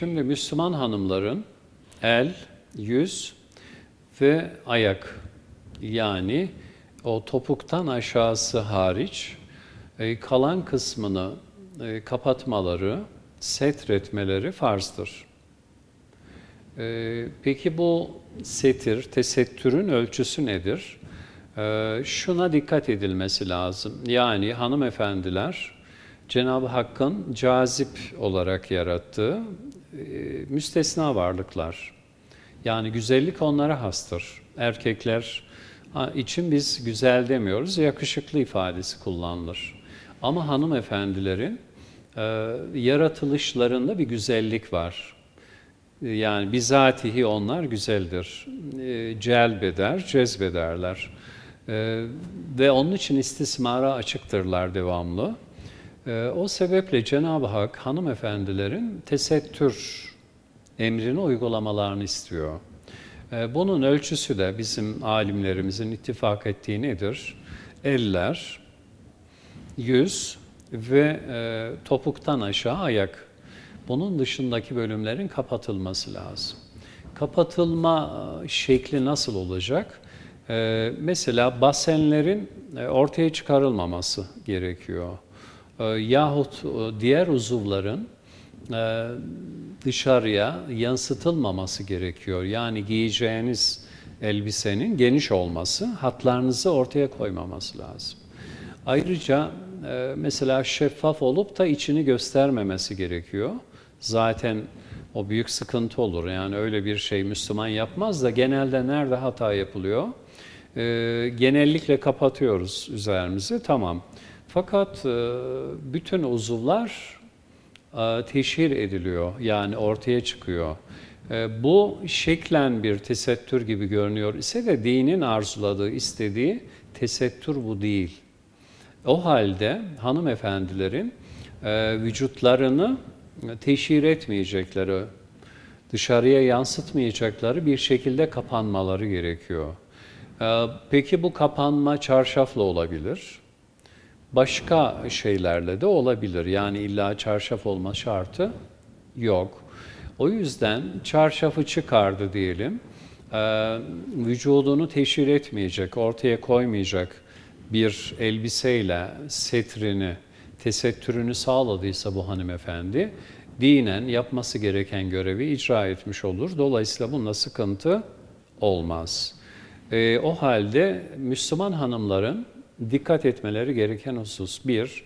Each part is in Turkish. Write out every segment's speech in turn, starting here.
Şimdi Müslüman hanımların el, yüz ve ayak yani o topuktan aşağısı hariç e, kalan kısmını e, kapatmaları, setretmeleri farzdır. E, peki bu setir, tesettürün ölçüsü nedir? Şuna dikkat edilmesi lazım. Yani hanımefendiler Cenab-ı Hakk'ın cazip olarak yarattığı e, müstesna varlıklar. Yani güzellik onlara hastır. Erkekler için biz güzel demiyoruz, yakışıklı ifadesi kullanılır. Ama hanımefendilerin e, yaratılışlarında bir güzellik var. Yani bizatihi onlar güzeldir. E, celbeder, cezbederler. E, ve onun için istismara açıktırlar devamlı. E, o sebeple Cenab-ı Hak hanımefendilerin tesettür emrini uygulamalarını istiyor. E, bunun ölçüsü de bizim alimlerimizin ittifak ettiği nedir? Eller, yüz ve e, topuktan aşağı ayak. Bunun dışındaki bölümlerin kapatılması lazım. Kapatılma e, şekli nasıl olacak? E, mesela basenlerin e, ortaya çıkarılmaması gerekiyor. E, yahut e, diğer uzuvların e, dışarıya yansıtılmaması gerekiyor. Yani giyeceğiniz elbisenin geniş olması, hatlarınızı ortaya koymaması lazım. Ayrıca e, mesela şeffaf olup da içini göstermemesi gerekiyor. Zaten o büyük sıkıntı olur. Yani öyle bir şey Müslüman yapmaz da genelde nerede hata yapılıyor? Genellikle kapatıyoruz üzerimizi, tamam. Fakat e, bütün uzuvlar teşhir ediliyor, yani ortaya çıkıyor. Bu şeklen bir tesettür gibi görünüyor ise de dinin arzuladığı, istediği tesettür bu değil. O halde hanımefendilerin e, vücutlarını teşhir etmeyecekleri, dışarıya yansıtmayacakları bir şekilde kapanmaları gerekiyor. E, peki bu kapanma çarşafla olabilir. Başka şeylerle de olabilir. Yani illa çarşaf olma şartı yok. O yüzden çarşafı çıkardı diyelim, e, vücudunu teşhir etmeyecek, ortaya koymayacak bir elbiseyle setrini, tesettürünü sağladıysa bu hanımefendi, dinen yapması gereken görevi icra etmiş olur. Dolayısıyla bunda sıkıntı olmaz. E, o halde Müslüman hanımların dikkat etmeleri gereken husus bir,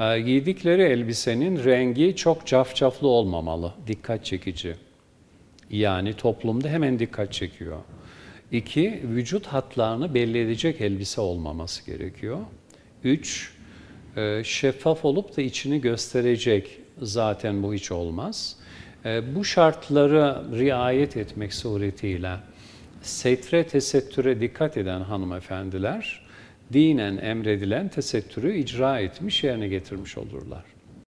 e, giydikleri elbisenin rengi çok cafcaflı olmamalı, dikkat çekici. Yani toplumda hemen dikkat çekiyor. İki, vücut hatlarını belli edecek elbise olmaması gerekiyor. Üç, e, şeffaf olup da içini gösterecek zaten bu hiç olmaz. E, bu şartları riayet etmek suretiyle setre tesettüre dikkat eden hanımefendiler dinen emredilen tesettürü icra etmiş yerine getirmiş olurlar.